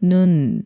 눈.